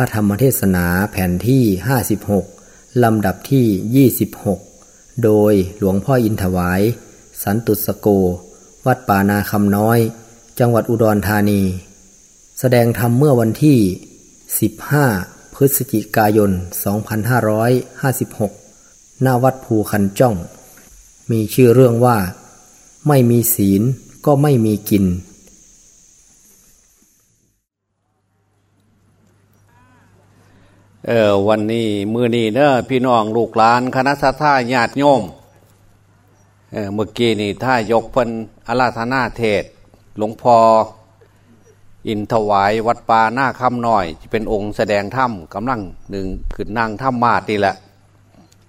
ระธรรมเทศนาแผ่นที่ 56 ลำดับที่ 26 โดยหลวงพ่ออินถวาย สันตุสโก วัดป่านาคำน้อย จังหวัดอุดรธานี แสดงธรรมเมื่อวันที่ 15 พฤศจิกายน 2556 หน้าวัดภูคันจ้อง มีชื่อเรื่องว่า ไม่มีศีลก็ไม่มีกิน เออวันนี้มือนี้เนอะพี่น้องลูกหลาน คณะสัตยาญาติโยมเออเมื่อกี้นี่ถ้ายกเพิ่นอาราธนาเทศ หลวงพ่ออินถวายวัดป่าหน้าคำหน่อยจะเป็นองค์แสดงถ้ำกำลังหนึ่งขึ้นนางถ้ำมาดนี่แหละ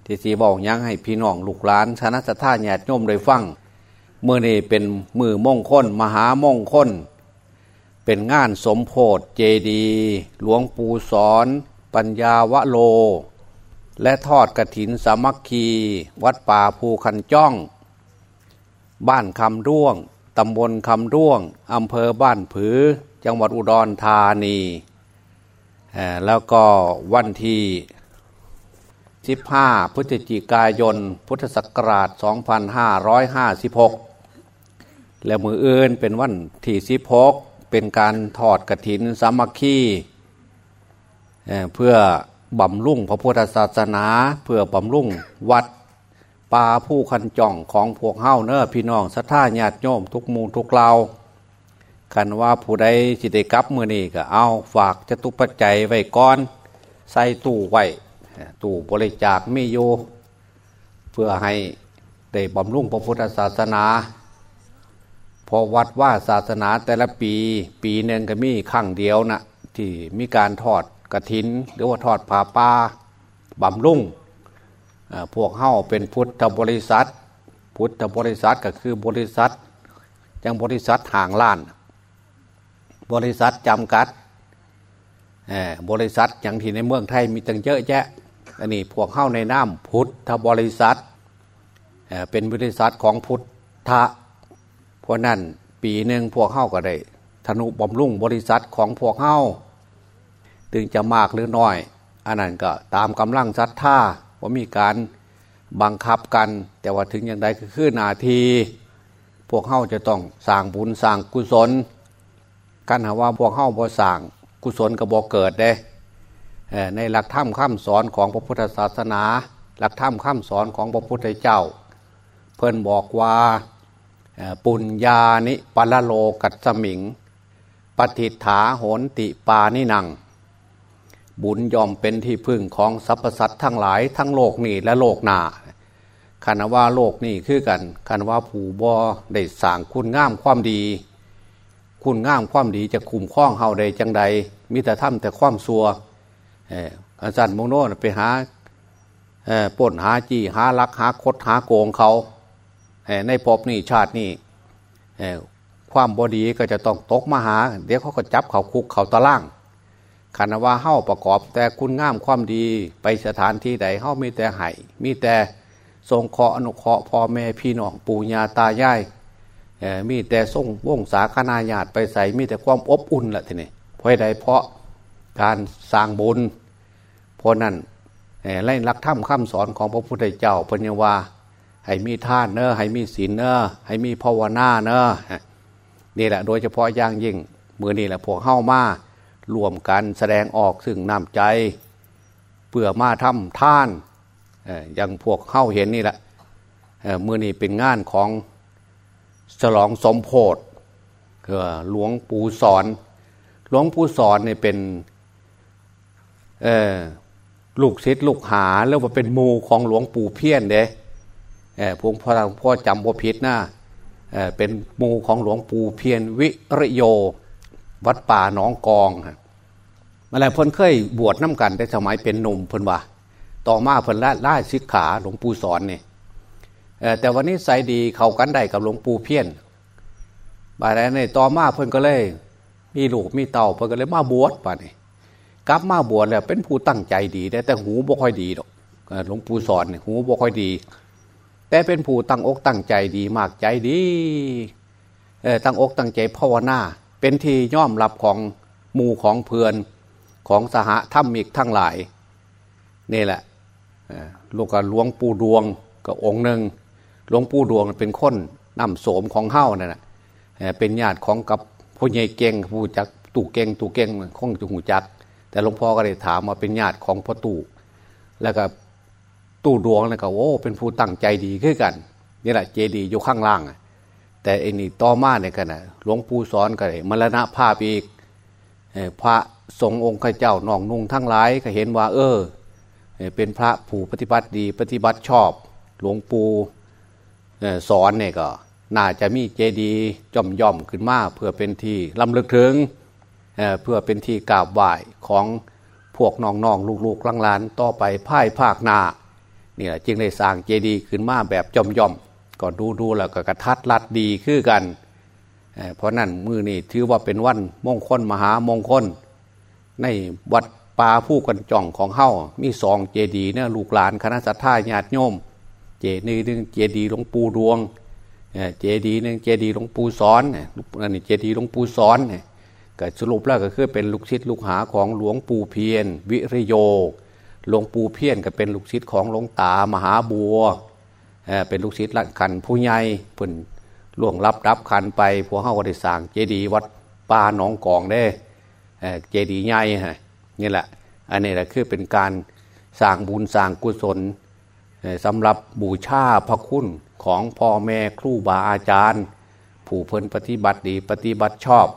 ที่สีบอกยังให้พี่น้องลูกหลานคณะสัตยาญาติโยมโดยฟังมือนี้เป็นมือมงคลมหามงคลเป็นงานสมโพธเจดีหลวงปู่สอน ปัญญาวะโล และทอดกระถินสามัคคี วัดป่าภูคันจ้อง บ้านคำร่วงตำบลคำร่วงอำเภอบ้านผือ จังหวัดอุดรธานี แล้วก็วันที่15พฤศจิกายน พุทธศักราช 2556 และมืออื่นเป็นวันที่16เป็นการทอดกระถินสามัคคี เพื่อบำรุงพระพุทธศาสนา เพื่อบำรุงวัดป่าผู้คันจ่องของพวกเฮ้าเนอพี่น้องสัทธาญาติโยมทุกมูทุกเราคันว่าผู้ใดจิตกับมือนี่ก็เอาฝากจตุปัจจัยไว้ก้อน ใส่ตู้ไว้ตู้บริจาคไม่โยเพื่อให้ได้บำรุงพระพุทธศาสนา พอวัดว่าศาสนาแต่ละปี ปีหนึ่งก็มีครั้งเดียวนะที่มีการทอด กระถิน หรือว่าทอดผ้าป่าบำรุงพวกเฮ้าเป็นพุทธบริษัท พุทธบริษัทก็คือบริษัทยังบริษัทห่างล้าน บริษัทจำกัดบริษัทอย่างที่ในเมืองไทยมีตั้งเยอะแยะอันนี้พวกเข้าในน้ำพุทธบริษัทเป็นบริษัทของพุทธะเพราะนั้นปีหนึ่งพวกเข้าก็ได้ธนุบำรุงบริษัทของพวกเข้า ถึงจะมากหรือน้อย อันนั้นก็ตามกำลังศรัทธาว่ามีการบังคับกัน แต่ว่าถึงอย่างใดคือนาทีพวกเข้าจะต้องสร้างบุญสร้างกุศลกันหาว่าพวกเข้าบ่สร้างกุศลก็บ่เกิดเด้ในหลักธรรมข้ามสอนของพระพุทธศาสนา หลักธรรมข้ามสอนของพระพุทธเจ้า เพิ่นบอกว่าปุญญานิปัลโลกัตสมิง ปฏิฐาโหนติปานินัง บุญยอมเป็นที่พึ่งของสรรพสัตว์ทั้งหลายทั้งโลกนี้และโลกหน้าคันว่าโลกนี้คือกันคันว่าผู้บอได้สร้างคุณงามความดี คุณงามความดีจะคุ้มคล้องเฮาใดจังใดมิแต่ทำแต่ความซัวอาจารย์มงโนไปหาป่นหาจี้หาลักหาคดหาโกงเขาในภพนี้ชาตินี้ความบอดีก็จะต้องตกมาหา เดี๋ยวเขาก็จับเขาคุกเขาตะล่าง ขันว่าเฮ้าประกอบแต่คุณงามความดีไปสถานที่ใดเฮ้ามีแต่ไห้มีแต่ทรงเคาะอนุเคาะพ่อแม่พี่น้องปู่ย่าตายายมีแต่ทรงวงศาคณาญาติไปใส่มีแต่ความอบอุ่นละทีนี้เพราะใดเพราะการสร้างบุญเพราะนั้นไล่ลักถ้ำข้ามสอนของพระพุทธเจ้าปัญญาวาให้มีท่านเนอะให้มีศีลเนอะให้มีภาวนาเนอะนี่แหละโดยเฉพาะอย่างยิ่งมือนี่แหละพวกเข้ามา รวมกันแสดงออกซึ่งน้ำใจ เพื่อมาทำท่านอย่างพวกเข้าเห็นนี่แหละเมื่อนี้เป็นงานของฉลองสมโพธิคือหลวงปู่สอน หลวงปู่สอนเนี่ยเป็นลูกศิษย์ลูกหาแล้วว่าเป็นมูของหลวงปู่เพี้ยนเด้พวงพ่อพ่อจำบ่ผิดนะเป็นมูของหลวงปู่เพียนวิริโย วัดป่าหนองกอง มาแล้วเพิ่นเคยบวชน้ากันแต่สมัยเป็นหนุ่มเพิ่นว่า ต่อมาเพิ่นละล่าสิกขาหลวงปู่สอนเนี่ยแต่วันนี้ใส่ดีเขากันได้กับหลวงปู่เพี้ยนบาดนี้ต่อมาเพิ่นก็เลย มีลูกมีเต่าเพิ่นก็เลยมาบวชป่ะนี่กลับมาบวชแล้วเป็นผู้ตั้งใจดีแต่แต่หูบ่ค่อยดีหรอกหลวงปู่สอนนี่หูบ่ค่อยดี แต่เป็นผู้ตั้งอกตั้งใจดีมากใจดีตั้งอกตั้งใจภาวนาเป็นที่ย่อมรับของหมู่ของเพื่อน ของสหธรรมิกทั้งหลาย นี่แหละลูกกับหลวงปู่ดวงก็องค์หนึ่งหลวงปู่ดวงเป็นคนนำโสมของเฮ้านั่นแหละเป็นญาติของกับผู้ใหญ่เก่งผู้จักตู่เก่งตู่เก่งคงจะหูจัก แต่หลวงพ่อก็เลยถามมาเป็นญาติของพ่อตู่แล้วก็ตู่ดวงแล้วก็โอ้เป็นผู้ตั้งใจดีขึ้นกันนี่แหละเจดีอยู่ข้างล่าง แต่อันนี้ต่อมาเนี่ยกันนะหลวงปู่สอนก็เลยมรณะภาพอีกพระ สงฆ์องค์ข้าเจ้านองนุ่งทั้งหลายก็เห็นว่า เออ เป็นพระผู้ปฏิบัติดีปฏิบัติชอบ หลวงปู่สอนเนี่ยก็ น่าจะมีเจดีย่อมย่อมขึ้นมาเพื่อเป็นที่ลำลึกถึงเเพื่อเป็นที่กราบไหว้ของพวกน้องๆลูกๆลานต่อไปพ่ายภาคนาเนี่แหละจึงได้สร้างเจดีย์ขึ้นมาแบบย่อมย่อมก็ดูดูแล้วก็กระทัดรัดดีขึ้นกัน เพราะนั่นมือนี่ถือว่าเป็นวันมงคลมหามงคล ในวัดป่าผู้กันจ่องของเฮ้ามีสองเจดีเนี่ยลูกหลานคณะสัตยาญาติโยม เจดีหนึ่งเจดีหลวงปู่ดวงเจดีหนึ่งเจดีหลวงปู่สอนนั่นเจดีหลวงปู่สอนก็สรุปแล้วก็คือเป็นลูกศิษย์ลูกหาของหลวงปู่เพียน วิริโยหลวงปู่เพียนก็เป็นลูกศิษย์ของหลวงตามหาบัวเป็นลูกศิษย์ละขันผู้ใหญ่เพิ่นล่วงรับรับขันไปพวกเข้าก็ได้สร้างเจดีย์วัดป่าหนองกองได้ เจดีย์ใหญ่ฮะนี่แหละอันนี้แหละคือเป็นการสร้างบุญสร้างกุศลสำหรับบูชาพระคุณของพ่อแม่ครูบาอาจารย์ ผู้เพิ่นปฏิบัติดีปฏิบัติชอบ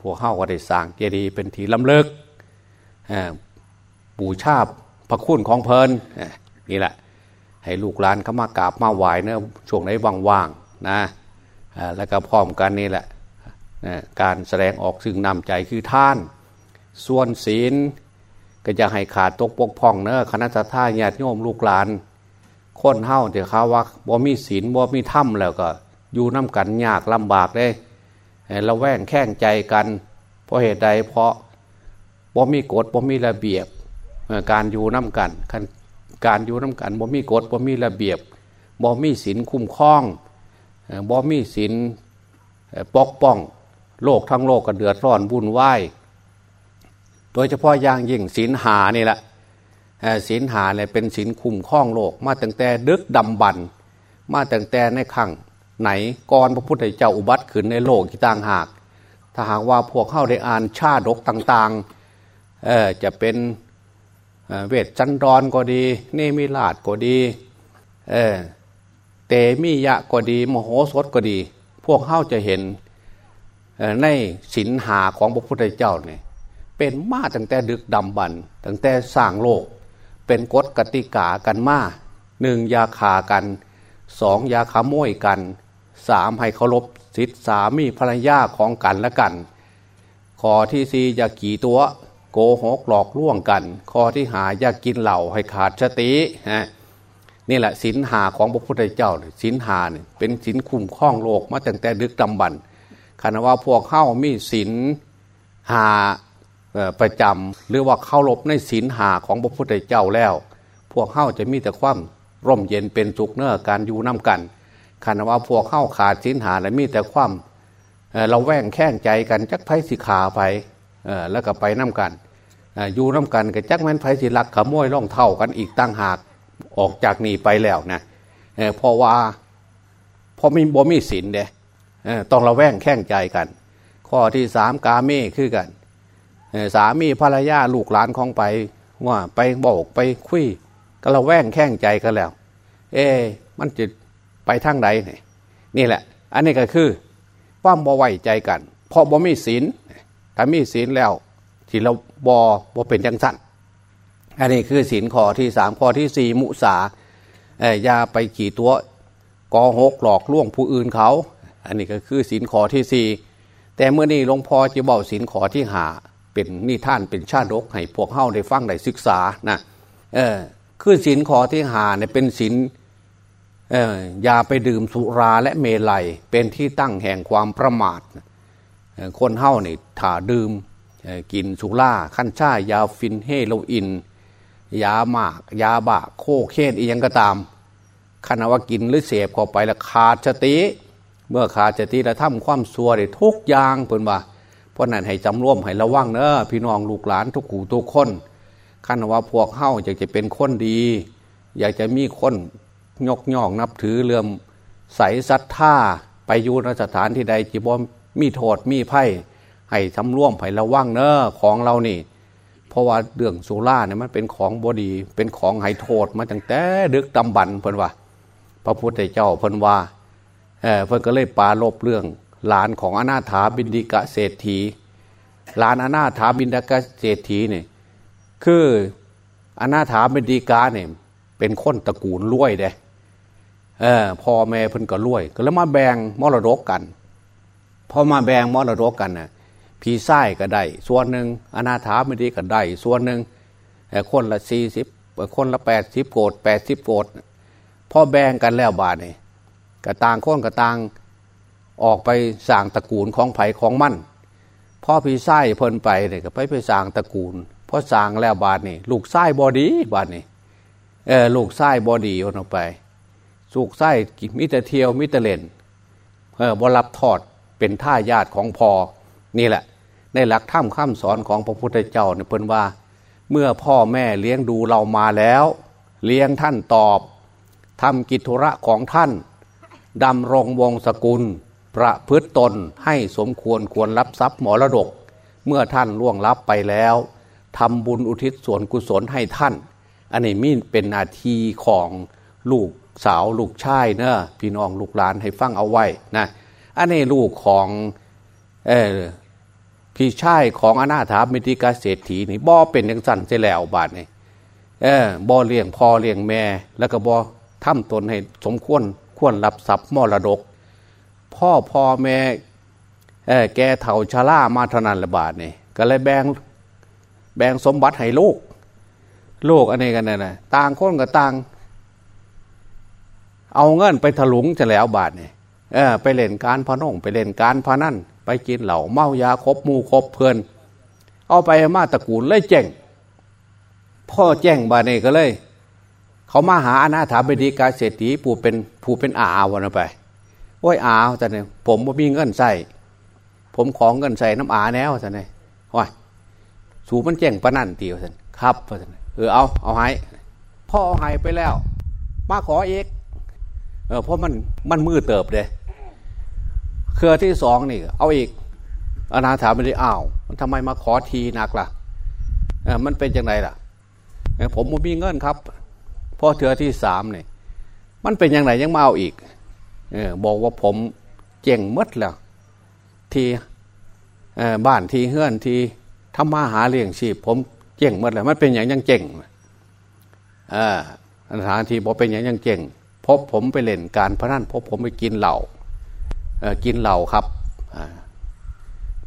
พวกเข้าก็ได้สร้างเจดีย์เป็นทีลำเลิกบูชาพระคุณของเพลินนี่แหละ ให้ลูกหลานเข้ามากราบมาไหว้เนะช่วงไหนว่างๆนะแล้วก็พร้อมกันนี่แหละ การแสดงออกซึ่งนำใจคือท่าน ส่วนศีลก็จะให้ขาดตกปกพ่องเนอะคณะท่าญาติโยมลูกหลานคนเฮ้าเดี๋ยวเขาว่าบ่มีศีลบ่มีถ้ำแล้วก็ อยู่น้ากันยากลำบากเลยเราแว่งแข้งใจกันเพราะเหตุใดเพราะบ่มีกฎบ่มีระเบียบการอยู่น้ากันการอยู่น้ากันบ่มีกฎบ่มีระเบียบบ่มีศีลคุ้มครองบ่มีศีลปกป้อง โลกทั้งโลกก็เดือดร้อนวุ่นวายโดยเฉพาะอย่างยิ่งศีลหานี่แหละศีลหาเนี่ยเป็นศีลคุ้มครองโลก มาตั้งแต่ดึกดำบรรมาตั้งแต่ในขั้งไหนก่อนพระพุทธเจ้าอุบัติขึ้นในโลกที่ต่างหาก ถ้าหากว่าพวกเข้าได้อ่านชาดกต่างๆจะเป็นเวทจันดรก็ดีเนมิลาดก็ดีเเตมิยะก็ดี มโหสถก็ดี พวกเข้าจะเห็น ในศีลหาของพระพุทธเจ้าเนี่ยเป็นมาตั้งแต่ดึกดำบรรตั้งแต่สร้างโลก เป็นกฎกติกากันมาหนึ่งยาขากันสองยาขาโมยกันสามให้เคารพสิทธิสามีภรรยาของกันและกัน ข้อที่สี่อย่าขี่ตัวโกหกหลอกล่วงกัน ข้อที่หาอย่ากินเหล่าให้ขาดสติฮะนี่แหละสินหาของพระพุทธเจ้าสินหาเนี่ยเป็นสินคุ้มครองโลกมาตั้งแต่ดึกดำบรรพ คณะว่าพวกเข้ามีสินหาประจำหรือว่าเข้ารบในศีลหาของพระพุทธเจ้าแล้ว พวกเข้าจะมีแต่ความร่มเย็นเป็นสุขเนื้อการอยู่น้ากันคณว่าพวกเข้าขาดศีลหาและมีแต่ความเราแว่งแข้งใจกันจักไพ่สิขาไปแล้วก็ไปน้ากันอยู่น้ากันกับจักแม่นไพ่สิลักขโมยล่องเท่ากันอีกตั้งหากออกจากนี่ไปแล้วนะเพราะว่าพอมีบ่มีศีลเด้ ต้องเราแว่งแข้งใจกัน ข้อที่สามกาเม่คือกันสามีภรรยาลูกหลานของไปว่าไปบอกไปคุยก็เราแว่งแข้งใจกันแล้ว เอ๊มันจะไปทางใดนี่นี่แหละ อันนี้ก็คือความบ่ไว้ใจกัน เพราะบ่มีศีลถ้ามีศีลแล้วที่เราบอบ่เป็นจังสั้นอันนี้คือศีลข้อที่สามข้อที่สี่มุสาอย่าไปขี่ตัวกอหกหลอกล่วงผู้อื่นเขา อันนี้ก็คือศีลขอที่สี่แต่เมื่อนี้หลวงพ่อจะบอกศีลขอที่หาเป็นนิท่านเป็นชาดกให้พวกเฮ้าได้ฟังได้ศึกษานะเออคือศีลขอที่หาเนี่ยเป็นศีลเอออย่าไปดื่มสุราและเมลัย เป็นที่ตั้งแห่งความประมาท คนเฮ้านี่ถ้าดื่มกินสุราขั้นช่ายาฟินเฮโรอีนยาหมาก ยาบะโคเคนอียังก็ตามขณะว่ากินหรือเสพเข้าไปแล้วขาดสติ เมื่อขาดสติแล้วทำความซัวได้ทุกอย่างเพิ่นว่าเพราะนั้นให้จำร่วมให้ระวังเนอพี่น้องลูกหลานทุกขู่ทุกคนขั้นว่าพวกเข้าอยากจะเป็นคนดี อยากจะมีคนยกย่องนับถือเลื่อมใสศรัทธาไปอยู่นสถานที่ใดจีบอมมีโทษมีไพ่ให้ทำร่วมให้ระวังเนอของเรานี่ เพราะว่าเรื่องสุราเนี่ยมันเป็นของบดี เป็นของให้โทษมาตั้งแต่ดึกดำบรรพ์เพิ่นว่า พระพุทธเจ้าเพิ่นว่า เออเพิ่นก็เลยปรารภเรื่อง หลานของอนาถาบินดิกะเศรษฐี หลานอนาถาบินดิกะเศรษฐีเนี่ยคืออนาถาบินดิกาเนี่ยเป็นคนตระกูลรวยเด้เออพ่อแม่เพิ่นก็รวย ก็แล้วมาแบ่งมรดกกันพอมาแบ่งมรดกกันน่ะพี่ชายก็ได้ ส่วนหนึ่งอนาถบิณฑิก็ได้ ส่วนหนึ่งคนละสี่สิบคนละแปดสิบโกดแปดสิบโกดพอแบ่งกันแล้วบาทนี่ กระต่างคนกระต่างออกไปสั่งตระกูลของไผ่ของมั่นพ่อพี่ไส้เพิ่นไปเนี่ยก็ไปไปสั่งตระกูลพอสั่งแล้วบาทนี่ลูกไส้บอดีบาทนี่เออลูกไส้บอดีคนออกไปลูกไส้มิตรเทียวมิตรเลนเออบรับทอดเป็นท่าญาติของพอนี่แหละ ในหลักธรรมข้ามสอนของพระพุทธเจ้าเนี่ยเพิ่นว่า เมื่อพ่อแม่เลี้ยงดูเรามาแล้ว เลี้ยงท่านตอบทำกิจธุระของท่าน ดำรงวงศกุล ประพฤตตนให้สมควรควรรับทรัพย์มรดก เมื่อท่านล่วงลับไปแล้วทำบุญอุทิศส่วนกุศลให้ท่าน อันนี้มีเป็นนาทีของลูกสาวลูกชายเนอะพี่น้องลูกหลานให้ฟังเอาไว้นะอันนี้ลูกของเออพี่ชายของอนาถามิติกาเศรษฐีนี่บ่เป็นยังสั่นเสียแล้วบาทนี่เออบ่เลี้ยงพ่อเลี้ยงแม่ แล้วก็บ่ทำตนให้สมควร ควรรับทรัพย์มรดก พ่อพ่อแม่แกเถ่าชาล่ามาเท่านั้นละบาทนี่ก็เลยแบ่งแบ่งสมบัติให้ลูกลูกอันนี้กันนะต่างคนกับต่าง เอาเงินไปถลุงจะแล้วบาทนี่เออไปเล่นการพนงไปเล่นการพนันไปกินเหล่าเมายาครบมูครบเพื่อนเอาไปมาตระกูลเลยแจ้งพ่อแจ้งบาเนี่ก็เลย เขามาหาอนาถาบดีกาเศรษฐีผู้เป็นผู้เป็นอาวันไปโอ้ยอาแต่เนี่ยผมว่ามีเงินใส่ผมของเงินใส่น้ำอาแนวแต่เนี่ยว่าสูมันแจ้งปนันตีวสันครับว่าสันเออเอาเอาให้พ่อเอาให้ไปแล้ว มาขอเอกเออเพราะมันมันมือเติบเลยเครือที่สองนี่ เอาอีกอนาถาไม่ได้อ้าวมันทำไมมาขอทีนักล่ะเออมันเป็นยังไงล่ะ ผมมีเงินครับ พอเถือที่สามเนี่ยมันเป็นยังไงยังมาเอาอีกเออบอกว่าผมเจ่งมดแล้วทีบ้านทีเฮือนทีทำมาหาเลี้ยงชีพ ผมเจ่งมดแล้วมันเป็นอย่างยังเจ่งอ่าสถานที่บอกเป็นอย่างยังเจ่งพบผมไปเล่นการพนันพบผมไปกินเหล้ากินเหล้าครับ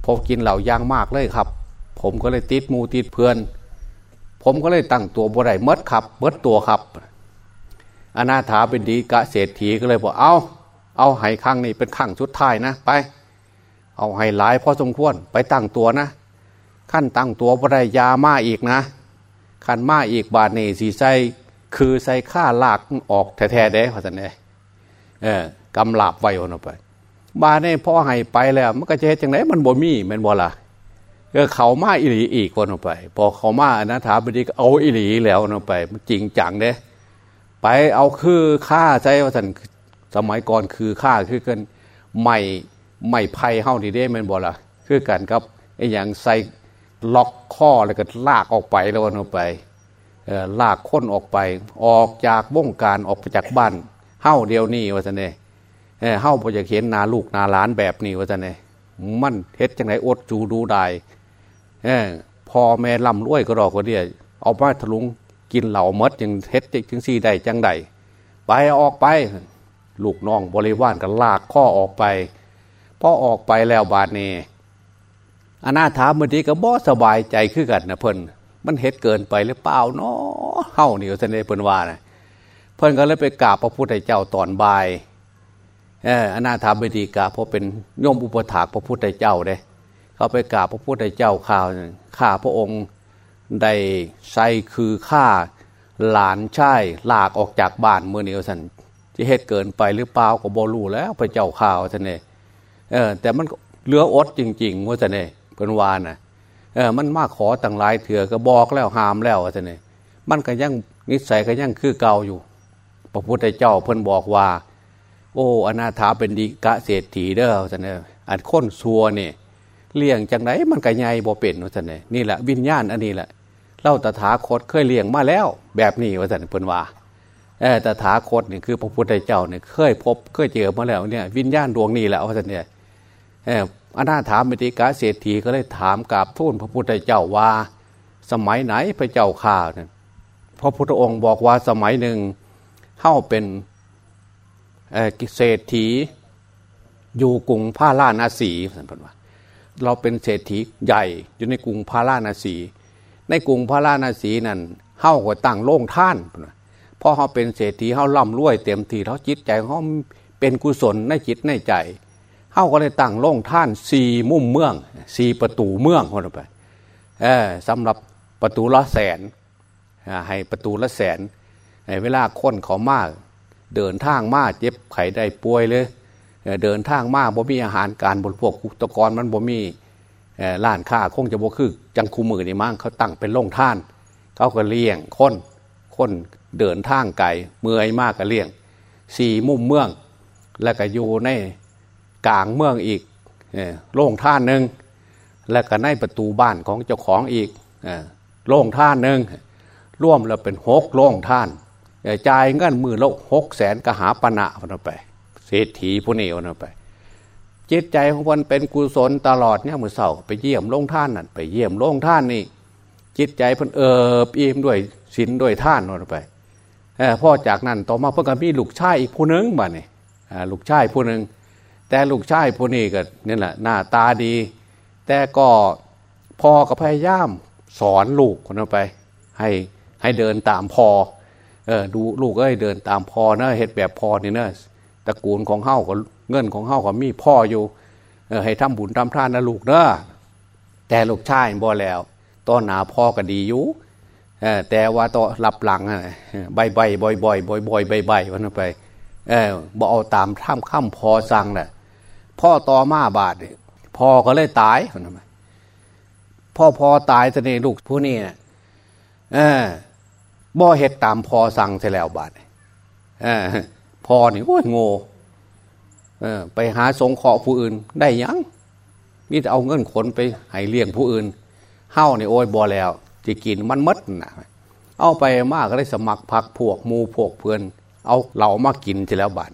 พอกินเหล้ายางมากเลยครับ ผมก็เลยติดมูติดเพื่อน ผมก็เลยตั้งตัวบวไดเมดครับเมดตัวครับอนาถาเป็นดีกะเศรษฐีก็เลยบอกเอาเอาไห้ข้างนี้เป็นข้างชุดท้ายนะไป เอาไห้หลายพอสมควรไปตั้งตัวนะขั้นตั้งตัวบวไดยามาอีกนะขั้นมาอีกบาทนี่สีใสคือใส่ข้าลากออกแท้ๆเด้พอสันเเออกำลาบไว้คนออกไปบาเนี่พ่อให้ไปแล้ว มันก็จะเห็นจังไหนมันบ่มีมันบ่ละ เออเขามาอิหลีอีกคนออกไป พอเขามานะถามไปดีก็เอาอิหลีแล้วออกไป มันจริงจังเด้ไปเอาคือฆ่าใจว่าสันสมัยก่อนคือฆ่าคือกันไม่ไม่ไพ่เฮ้าดีเด้มันบ่ละคือกันครับไอ้อย่างใส่ล็อกข้อแล้วก็ลากออกไปแล้วออกไปลากค้นออกไป ออกจากวงการออกไปจากบ้านเฮ้าเดียวนี่ว่าสันเเฮ้าพอจะเห็นนาลูกนาหลานแบบนี้ว่าจะเนี่ยมันเฮ็ดจังไหนอดจูดูได้ พอแม่ลำรวยก็รอก็เดียเอามาทะลุงกินเหล่ามดยังเฮ็ดจังซี่ได้จังใดไปออกไปลูกน้องบริวารก็ลากข้อออกไปพอออกไปแล้วบาดนี้อนาถามื่อดีก็บ่สบายใจขึ้นกันนะเพิ่นมันเฮ็ดเกินไปหรือเปล่าเนาะเฮ้านี่ว่าจะเนี่ยเพิ่นว่านะเพิ่นก็เลยไปกราบพระพุทธเจ้าตอนบ่ายเอออนาถาบดีกาเพราะเป็นโยมอุปถากพระพุทธเจ้าเด้ เขาไปกราบพระพุทธเจ้าข่าวข้าพระองค์ได้ใส่คือฆ่าหลานชายลากออกจากบ้านเมื่อนี้สันจะเหตุเกินไปหรือเปล่าก็บอรู้แล้วพระเจ้าข่าวท่านเนเออแต่มันเหลืออดจริงๆว่าท่านเนเพิ่นวานะเออมันมาขอต่างหลายเถื่อก็บอกแล้วหามแล้วท่านนี่มันก็ยังนิสัยก็ยังคือเก่าอยู่ พระพุทธเจ้าเพิ่นบอกว่า โอ้อนาถาเป็นดีกะเศรษฐีเด้อท่านนี่อันค้นซัวเนี่ เลี้ยงจังไหนมันก็ใหญ่บ่เป็นท่านนี่นี่แหละวิญญาณอันนี้แหละเล่าตถาคตเคยเลี้ยงมาแล้ว แบบนี้ว่าท่านเพิ่นว่าเออตถาคตนี่คือพระพุทธเจ้าเนี่ยเคยพบเคยเจอมาแล้วเนี่ยวิญญาณดวงนี้แหละว่าท่านเนี่ยเอออนาถามมิติกาเศรษฐีก็เลยถามกับทูลพระพุทธเจ้าว่า สมัยไหนพระเจ้าข่าเนี่ยพระพุทธองค์บอกว่าสมัยหนึ่งเข้าเป็นเศรษฐีอยู่กรุงพาราณสีท่านว่า เราเป็นเศรษฐีใหญ่อยู่ในกรุงพาราณสี ในกรุงพาราณสีนั่นเข้าก็ตั้งโล่งท่านเพราะเขาเป็นเศรษฐีเขาล่ำรวยเต็มทีเขาจิตใจเขาเป็นกุศลในจิตในใจเขาก็เลยตั้งโล่งท่านสี่มุมเมืองสี่ประตูเมืองคนไปเออสำหรับประตูละแสนให้ประตูละแสนเวลาคนเขามากเดินทางมากเจ็บไข้ได้ป่วยเลย เดินทางมาบ่มีอาหารการบริโภคตะกรมันบ่มีร้านค้าคงจะบ่คือ จังคูมือนี่มั้งเขาตั้งเป็นโล่งท่าน เขาก็เลี้ยงคนคนเดินทางไกลเมื่อยมากก็เลี้ยงสี่มุมเมือง แล้วก็อยู่ในกลางเมืองอีกโล่งท่านหนึ่งแล้วก็ในประตูบ้านของเจ้าของอีกโล่งท่านหนึ่งร่วมแล้วเป็นหกโล่งท่านจ่ายเงินมือละหกแสนกหาปณะพันไป เศรษฐีผู้นี้พันไป จิตใจของคนเป็นกุศลตลอดเนี่ยมือเสาไปเยี่ยมโลงท่านนั่นไปเยี่ยมโลงท่านนี่ จิตใจเพิ่นเอิบอิ่มด้วยศีลด้วยท่านพันไปพ่อจากนั้นต่อมาเพิ่งมีลูกชายอีกผู้หนึ่งบ้านี่ยลูกชายผู้หนึ่งแต่ลูกชายผู้นี้ก็นี่แหละหน้าตาดี แต่ก็พ่อก็พยายามสอนลูกคนไป ให้ให้เดินตามพ่อเออดูลูกเอ้ยเดินตามพ่อนะเหตุแบบพ่อนี่เนะ ตระกูลของเฮ้าก็เงินของเฮ้าก็มีพ่ออยู่เอให้ทำบุญทำทานนะลูกเนอะแต่ลูกชายบ่แล้วตอนหนาพ่อก็ดีอยู่แต่ว่าต่อหลับหลังใบใบบ่อยบ่อยบ่อยบ่อยใบใบวันไปเออบ่เอาตามท่ามข้ามพอสั่งแหละพ่อต่อมาบาดพ่อก็เลยตายทำไมพ่อพอตายตะเนลูกผู้นี้เออบ่เห็ดตามพอสั่งเสแล้วบาดเออ พอนี่โอ้ยโง่ไปหาสงเคราะห์ผู้อื่นได้ยังมีแต่เอาเงินขนไปให้เลี้ยงผู้อื่นเฮ้านี่โอ้ยบ่แล้วจะกินมันมดนะเอาไปมากก็ได้สมัครพักพวกมูพวกเพื่อน เอาเหล่ามากินจะแล้วบาด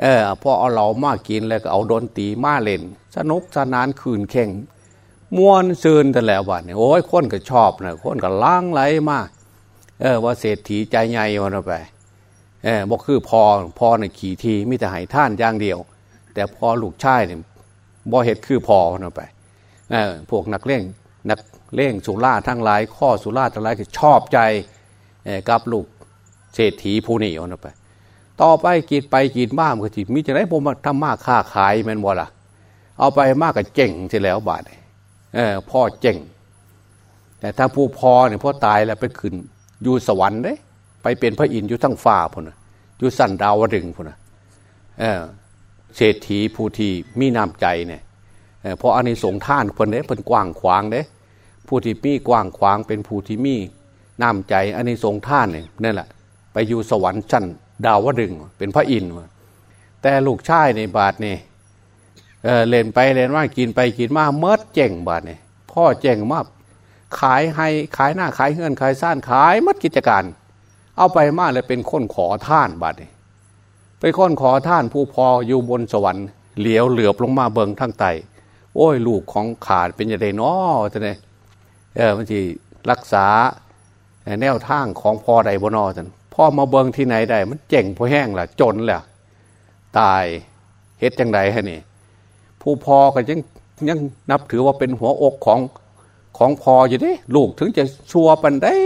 เออพอเอาเหล่ามากินแล้วก็เอาดนตีมาเล่น สนุกสนานคืนแข่งม้วนซืนแต่แล้วบาดเนี่ยโอ้ยคนก็ชอบนะคนก็ล้างไหลมากเออว่าเศรษฐีใจใหญ่วันไป เออบอกคือพอพอในขี่ทีมิแต่ให้ท่านอย่างเดียว แต่พอลูกชายเนี่ยบ่เหตุคือพอวันไปเออพวกนักเล่งนักเล่งสุราทั้งหลาย ข้อสุราทั้งหลายคือชอบใจกับลูกเศรษฐีผู้นี้เอาไป ต่อไปกินไปกินบ้ามก็จิมีจะได้ผมทำมากค้าขายแมันบ่ล่ะ เอาไปมากกับเจ๋งที่แล้วบาทเออพ่อเจ๋งแต่ถ้าผู้พอเนี่ยพ่อตายแล้วไปขึ้นอยู่สวรรค์เด้ ไปเป็นพระอินทร์อยู่ทั้งฟ้าพุ่นอยู่สั้นดาวดึงพุ่นเออเศรษฐีผู้ที่มีน้ำใจเนี่ยเพราะอันนี้สงท่านคนเด้เป็นกว้างขวางเด้ผู้ที่มีกว้างขวางเป็นผู้ที่มีน้ำใจอันนี้ทรงท่านเนี่ยนั่นแหละไปอยู่สวรรค์ชั้นดาวดึงเป็นพระอินทร์แต่ลูกชายในบาทนี่เเล่นไปเล่นว่ากินไปกินมาเมิดเจ่งบาทนี่พ่อเจ่งมากขายให้ขายหน้าขายเงินขายซ่านขายมัดกิจการ เอาไปมากเลยเป็นคนขอท่านบาทนี่ไปคนขอท่านผู้พออยู่บนสวรรค์เหลียวเหลือบลงมาเบิงทั้งไตโอ้ยลูกของขาดเป็นยังไงนาะท่านเนี่ยเออมันทีรักษาแนวทางของพ่อใดบนอท่านพ่อมาเบิงที่ไหนได้ มันเจ๋งพอแห้งล่ะ จนแหละตายเฮ็ดจังไดฮะนี่ ผู้พอก็ยังยังนับถือว่าเป็นหัวอกของของพออยู่ดิลูกถึงจะชัวปันได้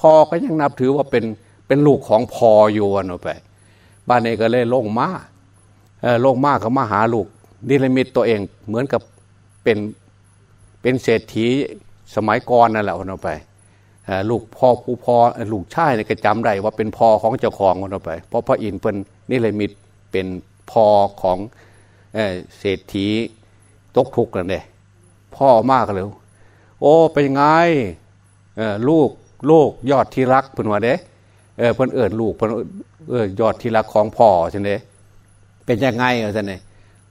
พอก็ยังนับถือว่าเป็น เป็นลูกของพออยู่วันไป บ้านเอกก็เลยลงมาเออลงมาก็มาหาลูกนิรมิตตัวเองเหมือนกับเป็นเป็นเศรษฐีสมัยก่อนนั่นแหละวันไปลูกพ่อผู้พ่อลูกชายเนี่ยก็จำได้ว่าเป็นพ่อของเจ้าของคนเราไป เพราะพระอินทร์เป็นนิรมิตเป็นพ่อของเศรษฐีตกทุกข์นั่นเองพ่อมากเลยโอ้เป็นไงลูกลูกยอดที่รักเพิ่นว่าเด้ เออเพิ่นเอิญลูกเพิ่นเออยอดที่รักของพ่อใช่ไหมเป็นยังไงเออท่านเนี่ย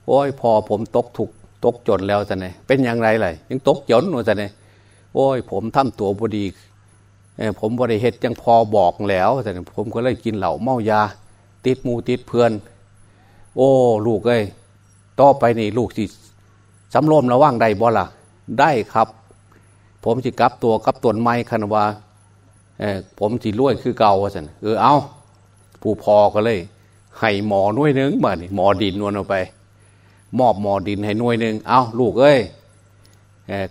โอ้ยพอผมตกถูกตกจนแล้วท่านเนี่ยเป็นยังไงเลยยังตกจนว่าท่านเนี่ยโอ้ย ผมทำตัวบดีเออผมบริเหตุยังพอบอกแล้วแต่ผมก็เลยกินเหล้าเมายา ติดมูติดเพื่อน โอ้ ลูกเอ้ยต่อไปนี่ลูกสิสำรวมระว่างใดบ่ล่ะ ได้ครับ ผมจะกลับตัวกลับตนไม้คันว่า ผมจีรวยคือเก่าสันเออเอาผู้พอก็เลย ให้หมอหน่วยหนึ่งมานี่หมอดินนวลเอาไป มอบหมอดินให้หน่วยหนึ่งเอาลูกเอ้ย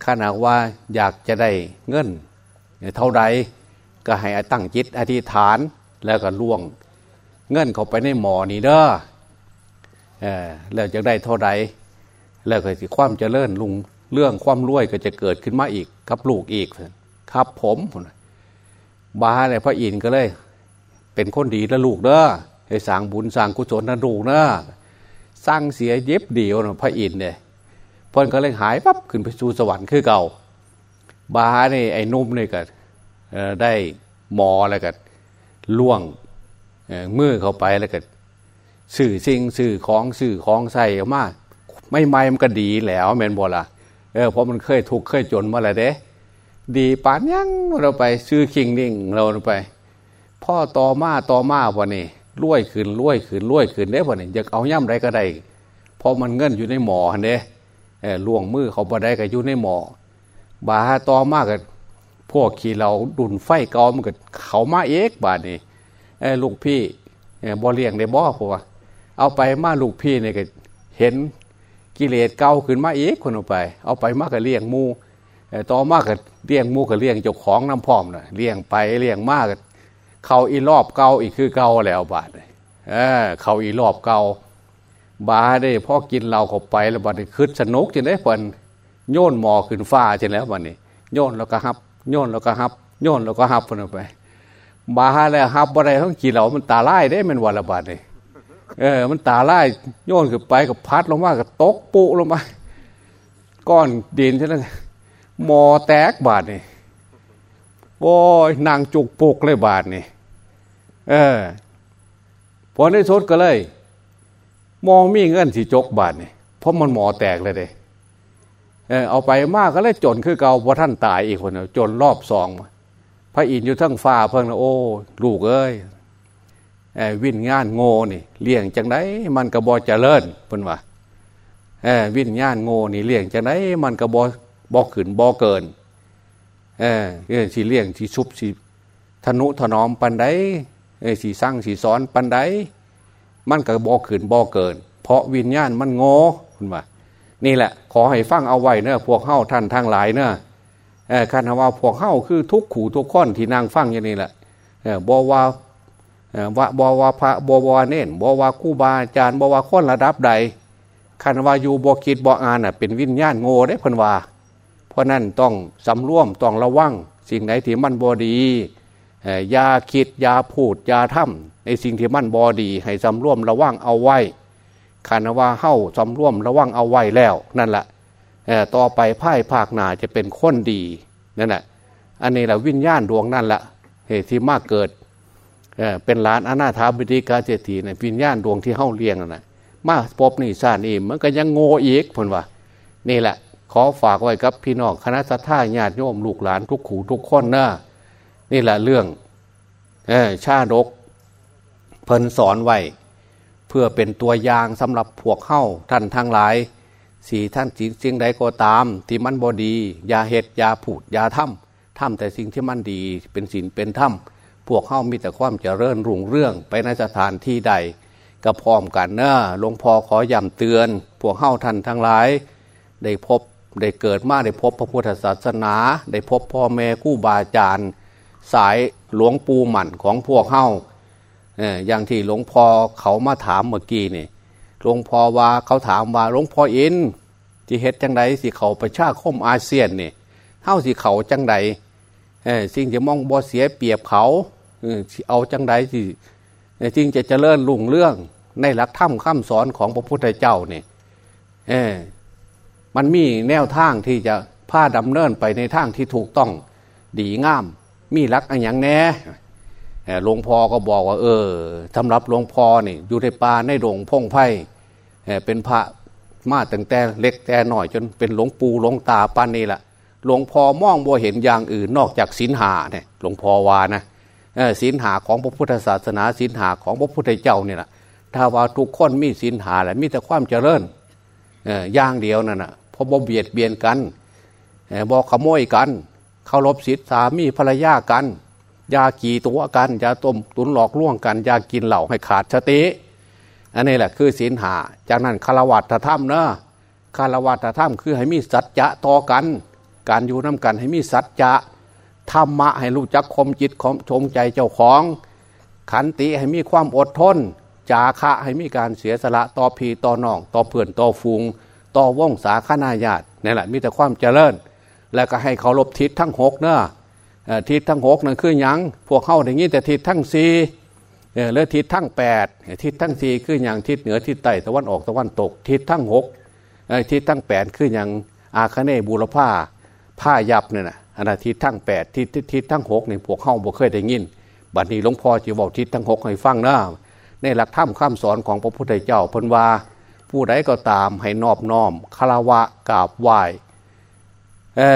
ข้านักว่าอยากจะได้เงิน เท่าใดก็ให้ตั้งจิตอธิษฐานแล้วก็ล่วง เงินเข้าไปในหมอนี่เด้อเออแล้วจะได้เท่าใดแล้วก็สิความเจริญลุงเรื่องความรวยก็จะเกิดขึ้นมาอีกกับลูกอีกครับผม บาเลยพระอินทร์ก็เลย เป็นคนดีแล้วลูกเด้อให้สร้างบุญสร้างกุศลนะลูกเด้อสร้างเสียเย็บเดียวนะพระอินทร์เนี่ยพนก็เลยหายปั๊บขึ้นไปสู่สวรรค์คือเก่าบาเนี่ยไอ้นุ่มเนี่ยก็ได้หมอแล้วก็ล่วงมือเข้าไปแล้วก็สื่อสิ่งสื่อของสื่อของใส่ออกมาไม่ไม่มันก็ดีแล้วแมนบอละเออเพราะมันเคยถูกเคยจนมาแล้วเด้ ดีปานยังเราไปซื้อคิงนิ่งเราไป พ่อต่อมาต่อมาวันนี้รวยขึ้นรวยขึ้นรวยขึ้นได้วันนี้อยากเอาย่ำไรก็ได้เพราะมันเงินอยู่ในหมอเด้ล่วงมือเขาบ่ได้ก็อยู่ในหมอบาต่อมากกับพวกขี่เราดุนไฟเกามันก็เขามาเอกบาทนี่ลูกพี่บ่เลี้ยงได้บ่เพวเอาไปมาลูกพี่เนี่ยก็เห็นกิเลสเก่าขึ้นมาเอกคนเอาไป เอาไปมากกับเลี้ยงมู ต่อมากกับเลี้ยงมูกับเลี้ยงเจ้าของน้ำพร้อมนะเลี้ยงไปเลี้ยงมากเขาอีรอบเก่าอีกคือเก่าแล้วบาทเออเขาอีรอบเก่าบาได้พ่อกินเราเข้าไปแล้วบัดคืดสนุกจนได้เพิ่นโยนหมอขึ้นฟ้าจนแล้วบัดนี้โยนแล้วก็ฮับ โยนแล้วก็ฮับ โยนแล้วก็ฮับเพิ่นไปบาแล้วฮับอะไรทั้งกินเรามันตาไล่ได้มันวันละบาทนี่เออ มันตาไล่โยนขึ้นไปกับพัดลงมากับตกปุลงมาก้อนดินใช่ไหม หมอแตกบาทนี่โอ้ยนางจุกปุกเลยบาทนี่เออพอในสุดก็เลย มองมีเงินสีจกบาทนี่เพราะมันหมอแตกเลยเด้เออเอาไปมากก็เลยจนคือเก่าพอท่านตายอีกคนจนรอบสองพระอินทร์อยู่ทั้งฟ้าเพิ่งนะโอ้ลูกเอ้ยวินงานโง่นี่เลี้ยงจังไดมันกระบอเจริญเพิ่นว่าวินงานโง่นี่เลี้ยงจังไดมันกระบอ บอขืนบอเกิน เออสีเลี้ยงสีชุบสีธนุถนอมปันไดสีสร้างสีซ้อนปันไดมันก็บอขืนบอเกิน เพราะวิญญาณมันง่คุณว่านี่แหละ ขอให้ฟังเอาไว้เนอะพวกเข้าท่านทางหลายเนอะคันว่าพวกเข้าคือทุกขู่ทุกข้อนที่นางฟังอย่างนี้แหละบอว่าว่าบอว่าพระบอว่าเน้นบอว่าคู่บาอาจารย์บอว่าข้นระดับใดคันว่าอยู่บอคิดบออ่านเป็นวิญญาณโง่ได้พันว่า เพราะนั้นต้องสำรวมต้องระวัง สิ่งไหนที่มันบอดียาคิดยาพูดยาทำในสิ่งที่มันบอดี ให้สำรวมระวังเอาไว้คันว่าเฮ้าสำรวมระวังเอาไว้แล้ว นั่นแหละต่อไปพ่ายภาคหนาจะเป็นคนดีนั่นแหละอันนี้แหละวิญญาณดวงนั่นแหละเหตุที่มากเกิดเป็นลานอนาถาบิดิกาเจตีในวิญญาณดวงที่เฮ้าเลี้ยงนั่นแหะมาพบนี่ซานี่มันก็ยังโง่อีกพนว่า นี่แหละ ขอฝากไว้กับพี่น้องคณะสัตยาญาติโยมลูกหลานทุกขู่ทุกคนนะนี่แหละเรื่องชาดกเพิ่นสอนไว้เพื่อเป็นตัวอย่างสำหรับพวกเข้าท่านทั้งหลายสี่ท่านสิ่งสิ่งใดก็ตาม ที่มันบอดียาเห็ดยาผูดยาถ้ำถ้ำแต่สิ่งที่มันดีเป็นศีลเป็นถ้ำพวกเข้ามีแต่ความเจริญรุ่งเรื่องไปในสถานที่ใดก็พร้อมกันเนอะหลวงพ่อขอย้ำเตือน พวกเข้าท่านทั้งหลาย ได้พบ ได้เกิดมาได้พบพระพุทธศาสนา ได้พบพ่อแม่กู้บาอาจารย์ สายหลวงปู่หมันของพวกเฮ้าอย่างที่หลวงพ่อเขามาถามเมื่อกี้นี่หลวงพ่อว่าเขาถามว่าหลวงพ่ออินที่เฮ็ดจังไดสิเขาประชาคมอาเซียนนี่เฮ้าสิเขาจังไดสิ่งจะมองบ่เสียเปรียบเขาเอาจังไดสิจริงจะเจริญรุ่งเรื่องในหลักธรรมคำสอนของพระพุทธเจ้าเนี่ย มันมีแนวทางที่จะพาดำเนินไปในทางที่ถูกต้องดีงาม มีรักอันย่างแน่หลวงพ่อก็บอกว่า เออสำหรับหลวงพ่อนี่อยู่ในป่าในดงพงไพ่เป็นพระมาตั้งแต่เล็กแต่หน่อยจนเป็นหลวงปู่หลวงตาปานนี้แหละหลวงพ่อมองบ่เห็นอย่างอื่นนอกจากศีลหาเนี่ยหลวงพ่อวานะศีลหาของพระพุทธศาสนาศีลหาของพระพุทธเจ้าเนี่ยแหละถ้าว่าทุกคนมีศีลหาแหละมีแต่ความเจริญอย่างเดียวนั่นนะ พอบ่เบียดเบียนกันบ่ขโมยกันเคารพศีลสามีภรรยากันยากี่ตัวกันยาต้มตุนหลอกล่วงกันยากินเหล่าให้ขาดสติอันนี้แหละคือศีลหาจากนั้นคารวัตธรรมเนอะคารวัตธรรมคือให้มีสัจจะต่อกัน การอยู่น้ากันให้มีสัจจะธรรมะให้รู้จักคมจิตคมชมใจเจ้าของ ขันติให้มีความอดทน จาคะให้มีการเสียสละต่อพีต่อน้อง ต่อเพื่อนต่อฟูง ต่อว่องสาขนาญาตินี่แหละมีแต่ความเจริญ แล้วก็ให้เคารพทิศทั้งหกเนอะทิศทั้งหกนั่นคือยังพวกเข้าอย่างนี้แต่ทิศทั้งสี่เลือทิศทั้งแปดทิศทั้งสี่คืออย่างทิศเหนือทิศใต้ตะวันออกตะวันตก ทิศทั้งหกทิศทั้งแปดคืออย่างอาคเนบูรพาผ้ายับเนี่ยนะอันทิศทั้งแปดทิศทิศทั้งหกเนี่ยพวกเข้าบ่เคยได้ยินบัดนี้หลวงพ่อจะบอกทิศทั้งหกให้ฟังนะในหลักธรรมข้ามสอนของพระพุทธเจ้าพนว่า ผู้ใดก็ตามให้นอบน้อมคารวะกราบไหว้เอ้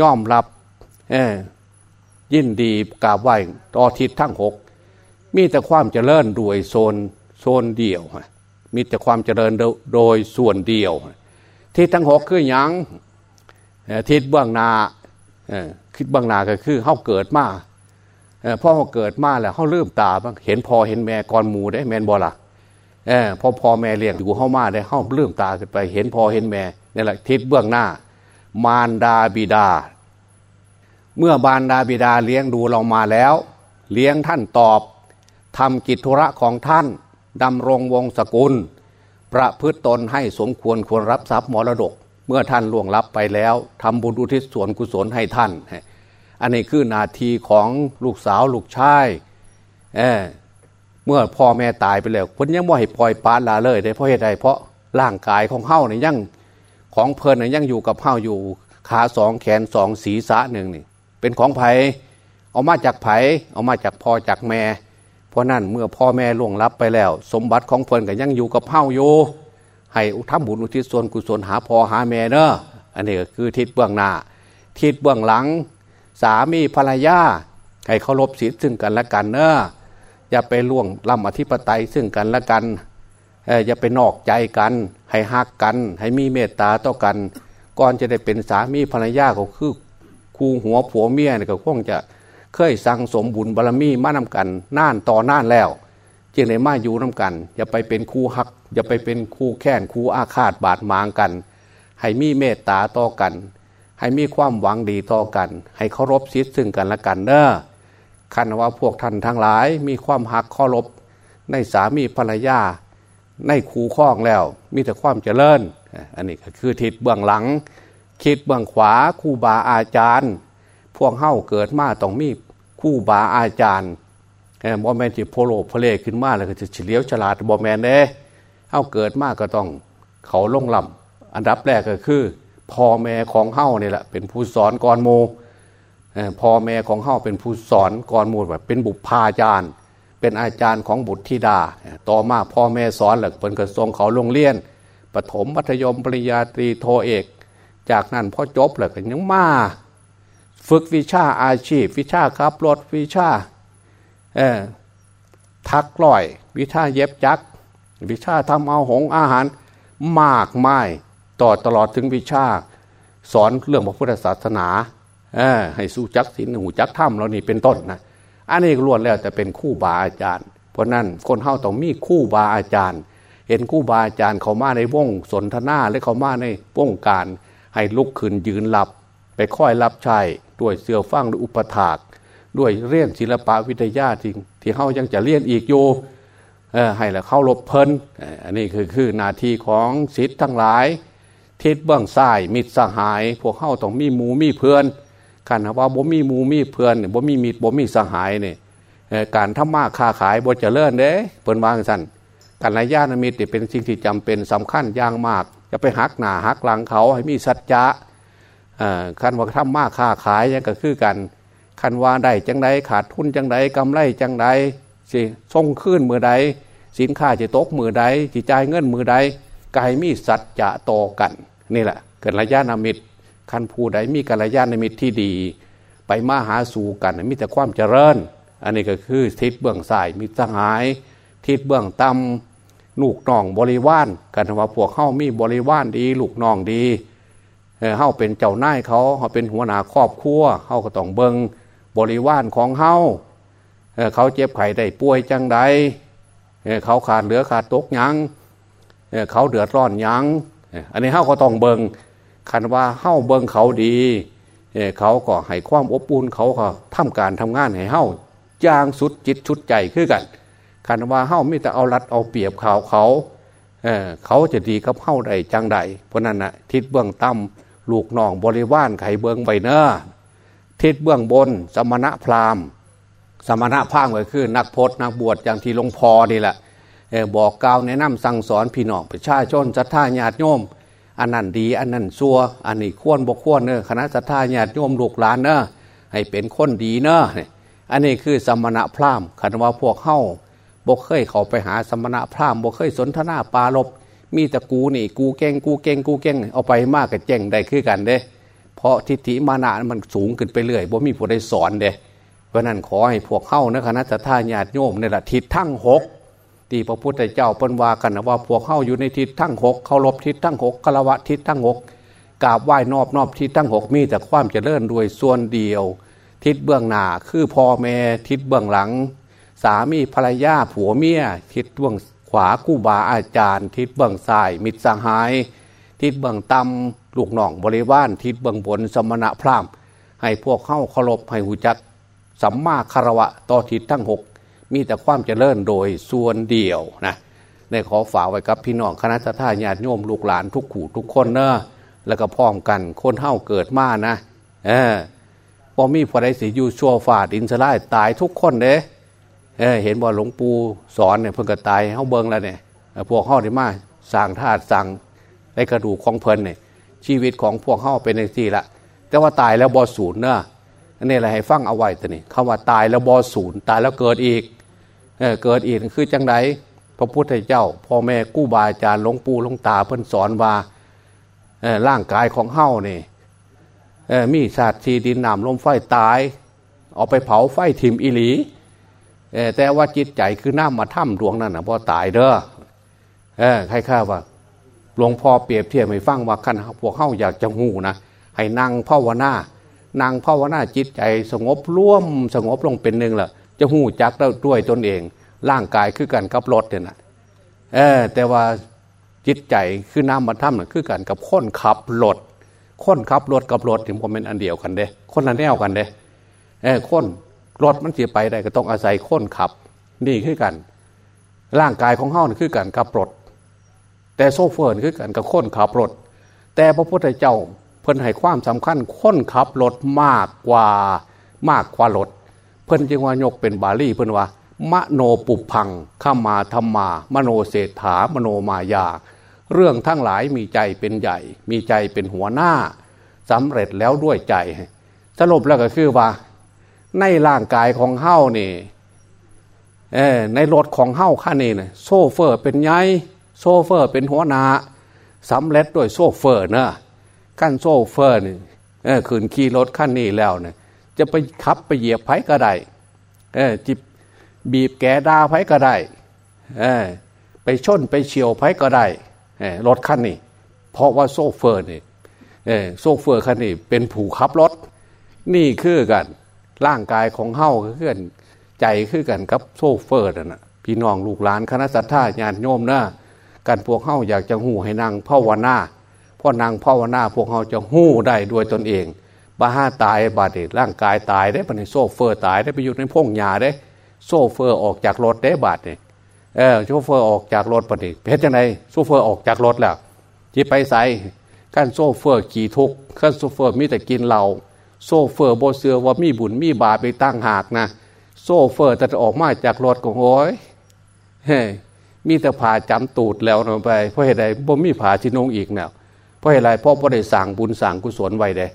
ย่อมรับเอ้ยินดีกราบไหว้ต่อทิศทั้งหกมีแต่ความเจริญโดยโซนโซนเดียว มีแต่ความเจริญโดยส่วนเดียว ทิศทั้งหกคืออยังทิศเบื้องนาคิดเบื้องนาก็คือเขาเกิดมาพ่อเขาเกิดมาแล้วเขาลืมตาบ้างเห็นพอเห็นแม่ก่อนหมูได้แมนบอละ เออพอพ่อแม่เลี้ยงอยู่เข้ามาได้เขาเลืมตาขึ้นไปเห็นพอเห็นแม่นี่แหละทิศเบื้องหน้า มารดาบิดา เมื่อบารดาบิดาเลี้ยงดูเรามาแล้ว เลี้ยงท่านตอบทำกิจธุระของท่านดำรงวงศกุล ประพฤตตนให้สมควรควรรับทรัพย์มรดก เมื่อท่านล่วงลับไปแล้วทำบุญอุทิศส่วนกุศลให้ท่าน อันนี้คือนาทีของลูกสาวลูกชาย เมื่อพ่อแม่ตายไปแล้วคนยังบ่ให้ปล่อยปาลาเลยได้เพราะเหตุใดเพราะร่างกายของเฮ้าเนี่ยยังของเพลินเนี่ยยังอยู่กับเฮ้าอยู่ขาสองแขนสองศีรษะหนึ่งนี่ เป็นของไผ่เอามาจากไผ่เอามาจากพ่อจากแม่ เพราะนั่นเมื่อพ่อแม่ล่วงลับไปแล้ว สมบัติของเพลินก็ยังอยู่กับเฮ้าอยู่ให้อุทมบุญอุทิศส่วนกุศลหาพ่อหาแม่เนอะอันนี้ก็คือทิศเบื้องหน้า ทิศเบื้องหลัง สามีภรรยาให้เคารพศีลซึ่งกันและกันเนอะ อย่าไปล่วงล้ำอธิปไตยซึ่งกันและกันอย่าไปนอกใจกัน ให้ฮักกัน ให้มีเมตตาต่อกัน ก่อนจะได้เป็นสามีภรรยาก็คือคู่หัวผัวเมียก็คงจะเคยสั่งสมบุญบารรมีมานำกันน่านต่อน่านแล้วจึงในมาอยู่น้ากัน อย่าไปเป็นคู่ฮัก อย่าไปเป็นคู่แค้นคู่อาฆาตบาดหมางกัน ให้มีเมตตาต่อกัน ให้มีความหวังดีต่อกัน ให้เคารพซิดซึ่งกันและกันเนอะ คันว่าพวกท่านทั้งหลายมีความหักเคารพในสามีภรรยาในคู่ข้องแล้ว มีแต่ความเจริญ อันนี้ก็คือทิศเบื้องหลัง คิดเบื้องขวาคู่บาอาจารย์ พวกเฮ้าเกิดมาต้องมีคู่บาอาจารย์บอแมนจิโพโลพเลขึ้นมาแล้วก็จะเฉลียวฉลาดบอแมนเด้เฮ้าเกิดมาก็ต้องเขาลงลำอันดับแรกก็คือพ่อแม่ของเฮ้านี่แหละเป็นผู้สอนก่อนโม พ่อแม่ของเฮ้าเป็นผู้สอนก่อนโมแบบเป็นบุพพาจารย์ เป็นอาจารย์ของบุตรธิดา ต่อมาพ่อแม่สอนหลักเป็นกระทรงเขาลงเรียนปฐมมัธยมปริญญาตรีโทเอก จากนั้นพอจบแล้วก็ยังมาฝึกวิชาอาชีพ วิชาขับรถวิชาทักลอย วิชาเย็บจัก วิชาทำเอาหงอาหารมากมายต่อตลอดถึงวิชา สอนเรื่องพระพุทธศาสนา ให้สู้จักศีลหูจักธรรมแล้วนี่เป็นต้นนะอันนี้ล้วนแล้วแต่เป็นคู่บาอาจารย์ เพราะนั้นคนเฮาต้องมีคู่บาอาจารย์ เห็นคู่บาอาจารย์เขามาในวงสนทนาและเขามาในวงการ ให้ลุกขึ้นยืนหลับ ไปค่อยรับใช้ด้วยเสื้อฟังด้วยอุปถากด้วยเรียนศิลปะวิทยาจริงที่เขายังจะเรียนอีกอยู่ให้ล้วเข้าลบเพลินอันนี้คือคือนาทีของศิษย์ทั้งหลาย ทิศเบื้องซ้ายมิตรสหาย พวกเข้าต้องมีหมูมีเพื่อน ขันว่าบ่มีมูมีเพื่อนบ่มีมิตรบ่มีสหายเนี่ยการทำมาค้าขายบ่จะเลื่อนเด้เปิ่นวางสั้นการระยะนมิตรเป็นสิ่งที่จำเป็นสำคัญอย่างมาก จะไปหักหน้าหักหลังเขาให้มีสัจจะคันว่าทำมาค่าขายยังก็คือกันคันว่าได้จังไดขาดทุนจังไดกำไรจังไดสิส่งขึ้นมือใด สินค้าจะตกมือใดจิจ่ายเงินมือใดกายมีสัจจะโตกัน นี่แหละเกิดระยะนามิตร คันผู้ใดมีกัลยาณมิตรที่ดี ไปมาหาสู่กันมีแต่ความเจริญ อันนี้ก็คือทิศเบื้องซ้ายมีสหาย ทิศเบื้องต่ำลูกน้องบริวารกันว่าพวกเข้ามีบริวารดี ลูกน้องดีเฮาเป็นเจ้านายเขาเขาเป็นหัวหน้าครอบครัวเฮาก็ต้องเบิงบริวารของเฮาเขาเจ็บไข้ได้ป่วยจังใดเขาขาดเหลือขาดตกยังเขาเดือดร้อนยังอันนี้เฮาก็ต้องเบิง คันว่าเฮ้าเบิงเขาดีเขาก็ให้ความอบอุ่นเขาก็ทำการทำงานให้เฮ้าย่างสุดจิตชุดใจขึ้นกันคันว่าเฮ้าไม่แต่เอารัดเอาเปรียบเขาเขาเเขาจะดีกับเฮ้าได้จังใดเพราะนั้นนะทิศเบื้องต่ำลูกน้องบริวารไข่เบื้องใบเนื้อทิศเบื้องบน สมณะพราหมณ์ สมณะพราหมณ์ก็คือ นักพจนักบวชอย่างที่หลวงพ่อนี่แหละบอกกล่าวแนะนำสั่งสอนพี่น้องประชาชนศรัทธาญาติโยม อันนั้นดี อันนั้นซัวอันนี้ควรบกควรเนอะคณะสัตยาญาติโยมลูกหลานเนอะให้เป็นคนดีเนอะอันนี้คือสมณะพราหมณ์คันว่าพวกเข้าบกเคยเขาไปหาสมณะพราหมณ์บกเคยสนทนาปาลบมีแต่กูนี่กูเก่งกูเก่งกูเก่งเอาไปมากกับเจ่งได้คือกันเด้ เพราะทิฏฐิมานะมันสูงขึ้นไปเรื่อยบ่มีผู้ใดสอนเด้เพราะนั้นขอให้พวกเข้านะคณะสัตยาญาติโยมในละทิศทั้งหก ที่พระพุทธเจ้าเปิ้นว่ากันว่าพวกเข้าอยู่ในทิศทั้งหกเคารพทิศทั้งหกคารวะทิศทั้งหกกราบไหว้นอบนอบทิศทั้งหกมีแต่ความเจริญด้วยส่วนเดียว ทิศเบื้องหน้าคือพ่อแม่ทิศเบื้องหลัง สามีภรรยาผัวเมียทิศเบื้องขวากู้บาอาจารย์ ทิศเบื้องซ้าย มิตรสหาย ทิศเบื้องต่ำลูกน้องบริวารทิศเบื้องบนสมณะพราหมณ์ให้พวกเข้าเคารพให้หูจักสัมมาคารวะต่อทิศทั้งหก มีแต่ความเจริญโดยส่วนเดียวนะในขอฝากไว้กับพี่น้องคณะท่าญาติโยมลูกหลานทุกขู่ทุกคนเนอะแล้วก็พร้อมกันคนเท่าเกิดมานะเออพอมีพอได้สิอยู่ชั่วฝาดินสลายตายทุกคนเด้เออเห็นว่าหลวงปู่สอนเนี่ยเพิ่งก็ตายเฮาเบิงแล้วเนี่ยพวกเฮาที่มาสั่งธาตุสั่งในกระดูกของเพลินเนี่ยชีวิตของพวกเฮาเป็นในที่ละแต่ว่าตายแล้วบอสูญเนอะนนี้อะไรให้ฟังเอาไว้ตัวนี้คำว่าตายแล้วบอสูญตายแล้วเกิดอีก เกิดอีกคือจังไดพระพุทธเจ้าพ่อแม่กู้บาอาจารย์หลวงปู่หลวงตาเพิ่นสอนว่าร่างกายของเฮ้านี่มีศาสตร์ทีดินน้ำลมไฟตาย เอาไปเผาไฟทิมอิหลีแต่ว่าจิตใจคือน้ำมาถ้ำดวงนั่นนะพอตายเด้อใครข้าว่าหลวงพ่อเปรียบเทียบให้ฟังว่าขันพวกเข้าอยากจะหูนะให้นั่งภาวนานั่งภาวนาจิตใจสงบร่วมสงบลงเป็นหนึ่งแหละ จะหูจักด้วยตนเอง ร่างกายคือกันกับรถเนี่ยนะเออแต่ว่าจิตใจคือน้ำมันถ้ำคือกันกับคนขับรถคนขับรถกับรถถึงผมเป็นอันเดียวกันเด้คนละแนวกันเด้เออคนรถมันเสียไปได้ก็ต้องอาศัยคนขับ นี่คือกัน ร่างกายของเฮ้านี่คือกันกับรถแต่โซเฟอร์คือกันกับคนขับรถแต่พระพุทธเจ้าเพิ่นให้ความสำคัญคนขับรถมากกว่ามากกว่ารถ เพิ่นจึงว่ายกเป็นบาลีเพิ่นว่ามโนปุพังข้ามาธรรมา มโนเศรษฐามโนมายา เรื่องทั้งหลายมีใจเป็นใหญ่ มีใจเป็นหัวหน้าสำเร็จแล้วด้วยใจ สรุปแล้วก็คือว่า ในร่างกายของเฮ้านี่ในรถของเฮ้าข้านี่นะโซเฟอร์เป็นไงโซเฟอร์เป็นหัวหน้าสำเร็จด้วยโซเฟอร์เนะขั้นโซเฟอร์นี่ขืนขี่รถขั้นนี้แล้วเนี่ย จะไปขับไปเหยียบไผก็ได้เออจิบบีบแกดาไผก็ได้เออไปชนไปเฉียวไผก็ได้รถคันนี้ เพราะว่าโซเฟอร์นี่เออโซเฟอร์คันนี้เป็นผู้ขับรถ นี่คือกัน ร่างกายของเฮ้าคือกันใจคือกันกับโซเฟอร์นั่นนะพี่น้องลูกหลานคณะสัตยาญาติโยมนะกันพวกเฮ้าอยากจะหูให้นางพ่อวนาพ่อนางพ่อวนาพวกเฮาจะหู้ได้ด้วยตนเอง บาห้าตายบาดเจ็ร่างกายตายได้ปในโซเฟอร์ตายได้ไปอยู่ในพงหญ้าได้โซเฟอร์ออกจากรถได้บาดเนี่ยเออโซเฟอร์ออกจากรถปฏิเพชรจังไงโซเฟอร์ออกจากรถแล้วจีไปใส่ขั้นโซเฟอร์ขี่ทุกขั้นโซเฟอร์มีแต่กินเหล้าโซเฟอร์โบเสือว่ามีบุญมีบาไปตั้งหากนะโซเฟอร์แต่ออกมาจากรถก็โอ้ยเฮ้มีแต่ผ่าจำตูดแล้วนไปเพราะเหตุใดบ่มีผ่าชินงอีกเนี่ยเพราะเหตุไรเพราะพระได้สั่งบุญสั่งกุศลไว้เด้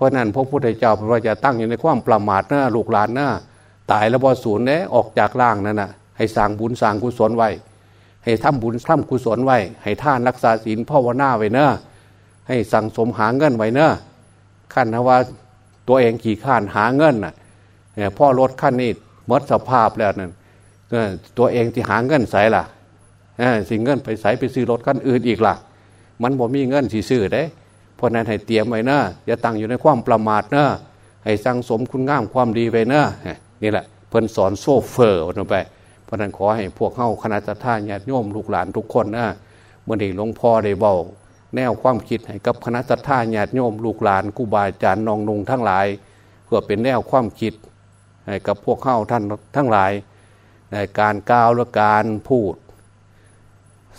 ราะนั้นพระพุทธเจ้าพระจะตั้งอยู่ในความประมาทหน้าลูกหลานหน้าตายแล้วพอศูนย์เนี่ยออกจากร่างนั่นน่ะให้สั่งบุญสั่งกุศลไว้ ให้ทำบุญทำกุศลไว้ ให้ท่านรักษาศีลภาวนาไว้เนอะให้สั่งสมหาเงินไว้เนอะขั้นนะว่าตัวเองขี่ข้านหาเงินน่ะพ่อรถขั้นนี้มดสภาพแล้วนั่นตัวเองที่หาเงินใส่ล่ะสิ่งเงินไปใส่ไปซื้อรถขั้นอื่นอีกล่ะ มันบ่มีเงินสีซื้อได้ เพราะนั้นให้เตรียมไว้เนะอย่าตั้งอยู่ในความประมาทเนะให้สั่งสมคุณงามความดีไว้เนะนี่แหละเพิ่นสอนโซเฟอร์วันไป เพราะนั้นขอให้พวกเข้าคณะท่านญาติโยมลูกหลานทุกคนนะเมื่อนี้หลวงพ่อได้บอกแนวความคิดให้กับคณะท่านญาติโยมลูกหลานกูบาอาจารย์นองนงทั้งหลาย เพื่อเป็นแนวความคิดให้กับพวกเข้าท่านทั้งหลายในการกล่าวและการพูด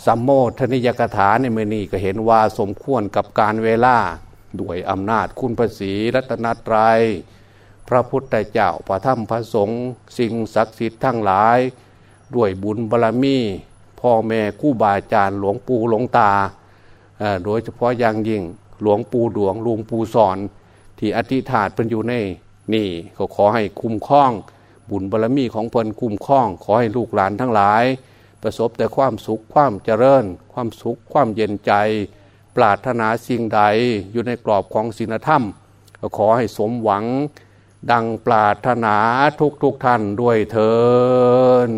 สัมโมทนิยกถาในเมื่อนี้ก็เห็นว่าสมควรกับการเวลาด้วยอำนาจคุณภาษีรัตนตรยัย พระพุทธเจ้าพระธรรมพระสงฆ์สิ่งศักดิ์สิทธิ์ทั้งหลาย ด้วยบุญบารรมีพ่อแม่คู่บาอาจารย์หลวงปู่หลวงตา โดยเฉพาะอย่างยิ่งหลวงปู่ดวงลวงปู่สอน ที่อธิษฐานเป็นอยู่ในนี่ก็ขอให้คุ้มครอง บุญบารรมีของเพลินคุ้มครอง ขอให้ลูกหลานทั้งหลาย ประสบแต่ความสุขความเจริญ ความสุขความเย็นใจ ปรารถนาสิ่งใดอยู่ในกรอบของศีลธรรม ขอให้สมหวังดังปรารถนาทุกทุกท่านด้วยเถิน